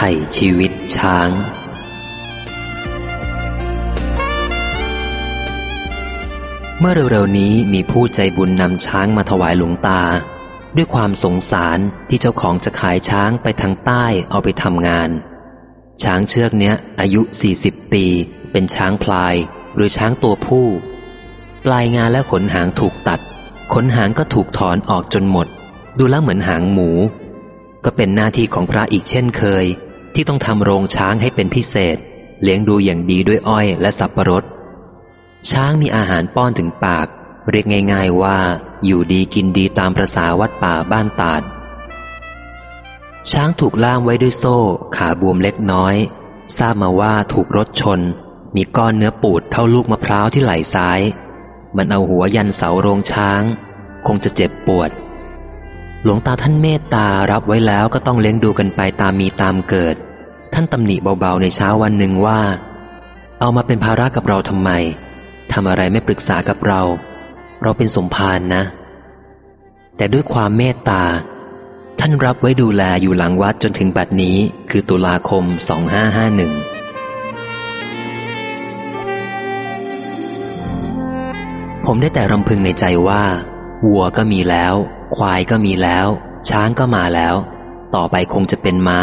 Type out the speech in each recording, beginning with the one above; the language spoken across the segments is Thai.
ไถ่ชีวิตช้าง เมื่อเร็วๆนี้มีผู้ใจบุญนำช้างมาถวายหลวงตา ด้วยความสงสารที่เจ้าของจะขายช้างไปทางใต้เอาไปทำงาน ช้างเชือกเนี้ยอายุ 40 ปี เป็นช้างพลาย หรือช้างตัวผู้ ปลายงานและขนหางถูกตัด ขนหางก็ถูกถอนออกจนหมด ดูแล้วเหมือนหางหมูก็เป็นหน้าที่ของพระอีกเช่นเคย ที่ต้องทำโรงช้างให้เป็นพิเศษ เลี้ยงดูอย่างดีด้วยอ้อยและสับประรด ช้างมีอาหารป้อนถึงปาก เรียกง่าย ๆว่า อยู่ดีกินดีตามประษาวัดป่าบ้านตาด ช้างถูกล่ามไว้ด้วยโซ่ ขาบวมเล็กน้อย ทราบมาว่าถูกรถชน มีก้อนเนื้อปูดเท่าลูกมะพร้าวที่ไหล่ซ้าย มันเอาหัวยันเสาโรงช้าง คงจะเจ็บปวดหลวงตาท่านเมตตารับไว้แล้วก็ต้องเลี้ยงดูกันไปตามมีตามเกิด ท่านตำหนิเบาๆในเช้าวันหนึ่งว่า เอามาเป็นภาระกับเราทำไมทำอะไรไม่ปรึกษากับเรา เราเป็นสมภารนะ แต่ด้วยความเมตตา ท่านรับไว้ดูแลอยู่หลังวัดจนถึงบัดนี้คือตุลาคม 2551ผมได้แต่รำพึงในใจว่า วัวก็มีแล้ว ควายก็มีแล้ว ช้างก็มาแล้ว ต่อไปคงจะเป็นม้า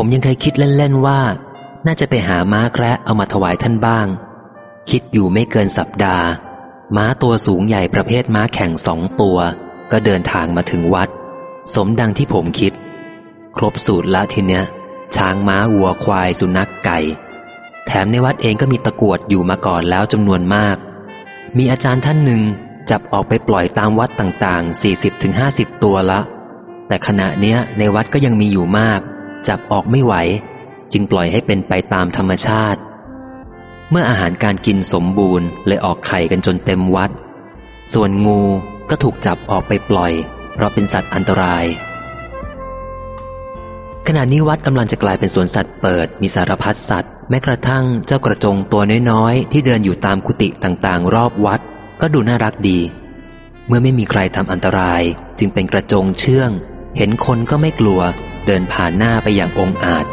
ผมยังเคยคิดเล่นๆว่า น่าจะไปหาม้าแคระเอามาถวายท่านบ้าง คิดอยู่ไม่เกินสัปดาห์ ม้าตัวสูงใหญ่ประเภทม้าแข่งสองตัว ก็เดินทางมาถึงวัด สมดังที่ผมคิด ครบสูตรละทีเนี้ย ช้างม้าวัวควายสุนัขไก่ แถมในวัดเองก็มีตะกวดอยู่มาก่อนแล้วจำนวนมาก มีอาจารย์ท่านหนึ่งจับออกไปปล่อยตามวัดต่างๆ 40-50 ตัวละ แต่ขณะเนี้ยในวัดก็ยังมีอยู่มาก จับออกไม่ไหว จึงปล่อยให้เป็นไปตามธรรมชาติ เมื่ออาหารการกินสมบูรณ์เลยออกไข่กันจนเต็มวัด ส่วนงูก็ถูกจับออกไปปล่อย เพราะเป็นสัตว์อันตราย ขณะนี้วัดกำลังจะกลายเป็นสวนสัตว์เปิดมีสารพัดสัตว์ แม้กระทั่งเจ้ากระจงตัวน้อยๆ ที่เดินอยู่ตามกุฏิต่างๆ รอบวัด ก็ดูน่ารักดี เมื่อไม่มีใครทำอันตราย จึงเป็นกระจงเชื่อง เห็นคนก็ไม่กลัว เดินผ่านหน้าไปอย่างองอาจ